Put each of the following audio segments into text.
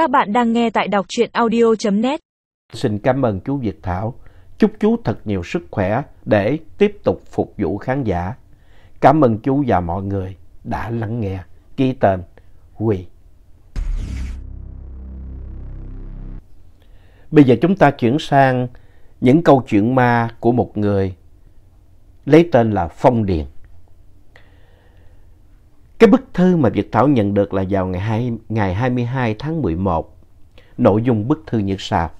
Các bạn đang nghe tại đọc truyện audio.net. Xin cảm ơn chú Việt Thảo. Chúc chú thật nhiều sức khỏe để tiếp tục phục vụ khán giả. Cảm ơn chú và mọi người đã lắng nghe. Ký tên Huy. Bây giờ chúng ta chuyển sang những câu chuyện ma của một người, lấy tên là Phong Điền. Cái bức thư mà Việt Thảo nhận được là vào ngày, 2, ngày 22 tháng 11. Nội dung bức thư như sau.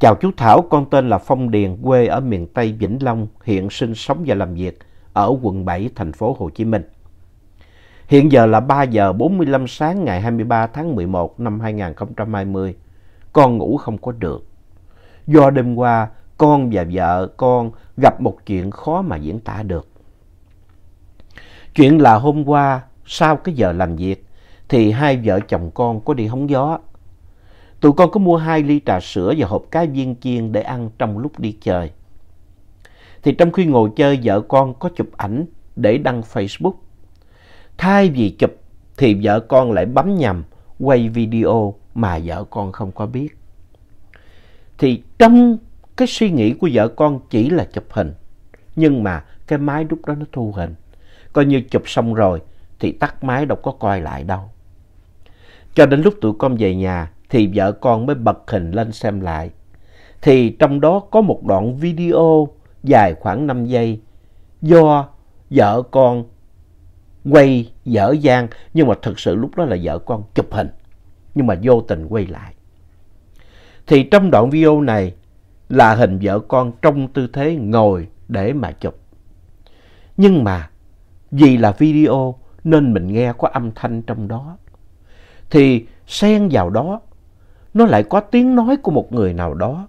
Chào chú Thảo, con tên là Phong Điền, quê ở miền Tây Vĩnh Long, hiện sinh sống và làm việc ở quận 7, thành phố Hồ Chí Minh. Hiện giờ là 3 giờ 45 sáng ngày 23 tháng 11 năm 2020. Con ngủ không có được. Do đêm qua, con và vợ con gặp một chuyện khó mà diễn tả được. Chuyện là hôm qua, sau cái giờ làm việc, thì hai vợ chồng con có đi hóng gió. Tụi con có mua hai ly trà sữa và hộp cá viên chiên để ăn trong lúc đi chơi. Thì trong khi ngồi chơi, vợ con có chụp ảnh để đăng Facebook. Thay vì chụp thì vợ con lại bấm nhầm quay video mà vợ con không có biết. Thì trong cái suy nghĩ của vợ con chỉ là chụp hình. Nhưng mà cái máy lúc đó nó thu hình. Coi như chụp xong rồi, thì tắt máy đâu có coi lại đâu. Cho đến lúc tụi con về nhà, thì vợ con mới bật hình lên xem lại. Thì trong đó có một đoạn video dài khoảng 5 giây do vợ con quay dở dang, nhưng mà thực sự lúc đó là vợ con chụp hình, nhưng mà vô tình quay lại. Thì trong đoạn video này là hình vợ con trong tư thế ngồi để mà chụp. Nhưng mà vì là video nên mình nghe có âm thanh trong đó. Thì xen vào đó, nó lại có tiếng nói của một người nào đó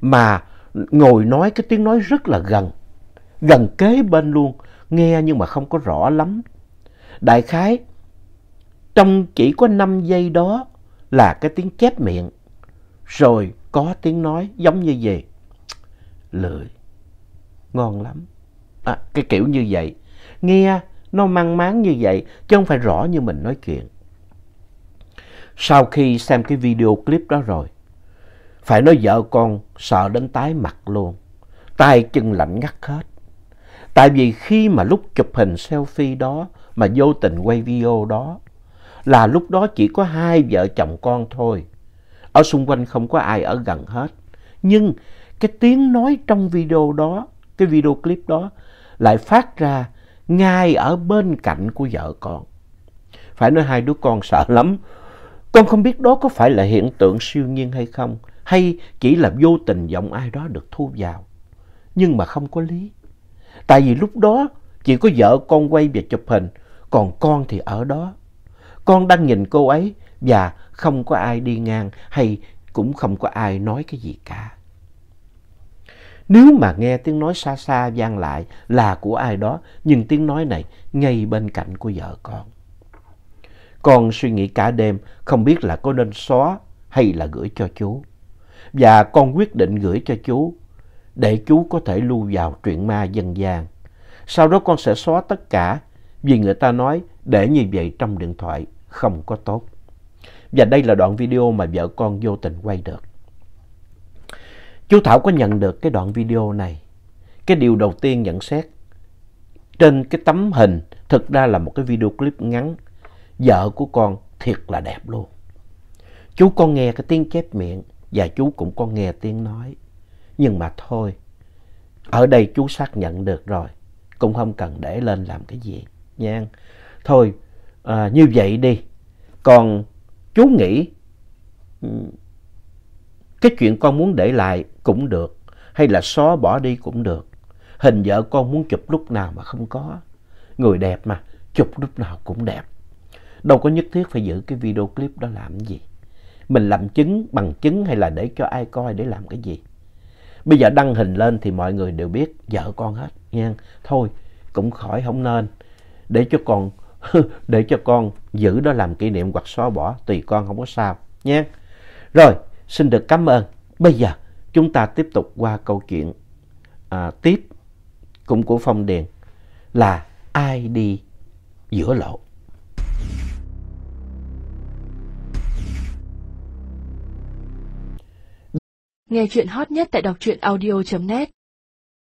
mà ngồi nói cái tiếng nói rất là gần, gần kế bên luôn, nghe nhưng mà không có rõ lắm. Đại khái, trong chỉ có 5 giây đó là cái tiếng chép miệng, rồi có tiếng nói giống như vậy Lười, ngon lắm. À, cái kiểu như vậy nghe nó mang máng như vậy chứ không phải rõ như mình nói chuyện. Sau khi xem cái video clip đó rồi, phải nói vợ con sợ đến tái mặt luôn, tay chân lạnh ngắt hết. Tại vì khi mà lúc chụp hình selfie đó mà vô tình quay video đó, là lúc đó chỉ có hai vợ chồng con thôi. Ở xung quanh không có ai ở gần hết. Nhưng cái tiếng nói trong video đó, cái video clip đó lại phát ra ngay ở bên cạnh của vợ con. Phải nói hai đứa con sợ lắm. Con không biết đó có phải là hiện tượng siêu nhiên hay không, hay chỉ là vô tình giọng ai đó được thu vào. Nhưng mà không có lý. Tại vì lúc đó chỉ có vợ con quay về chụp hình, còn con thì ở đó. Con đang nhìn cô ấy và không có ai đi ngang hay cũng không có ai nói cái gì cả. Nếu mà nghe tiếng nói xa xa vang lại là của ai đó, nhưng tiếng nói này ngay bên cạnh của vợ con. Con suy nghĩ cả đêm không biết là có nên xóa hay là gửi cho chú. Và con quyết định gửi cho chú để chú có thể lưu vào truyện ma dân gian. Sau đó con sẽ xóa tất cả vì người ta nói để như vậy trong điện thoại không có tốt. Và đây là đoạn video mà vợ con vô tình quay được. Chú Thảo có nhận được cái đoạn video này. Cái điều đầu tiên nhận xét trên cái tấm hình thực ra là một cái video clip ngắn. Vợ của con thiệt là đẹp luôn. Chú con nghe cái tiếng chép miệng và chú cũng có nghe tiếng nói. Nhưng mà thôi, ở đây chú xác nhận được rồi. Cũng không cần để lên làm cái gì nha. Thôi, à, như vậy đi. Còn chú nghĩ ừ, cái chuyện con muốn để lại cũng được, hay là xóa bỏ đi cũng được. Hình vợ con muốn chụp lúc nào mà không có. Người đẹp mà, chụp lúc nào cũng đẹp. Đâu có nhất thiết phải giữ cái video clip đó làm gì. Mình làm chứng, bằng chứng hay là để cho ai coi để làm cái gì. Bây giờ đăng hình lên thì mọi người đều biết vợ con hết nha. Thôi, cũng khỏi không nên. Để cho con, để cho con giữ đó làm kỷ niệm hoặc xóa bỏ, tùy con không có sao nha. Rồi, Xin được cảm ơn. Bây giờ chúng ta tiếp tục qua câu chuyện à, tiếp cũng của Phong Điền là ai đi giữa lộ. Nghe chuyện hot nhất tại đọc truyện audio.net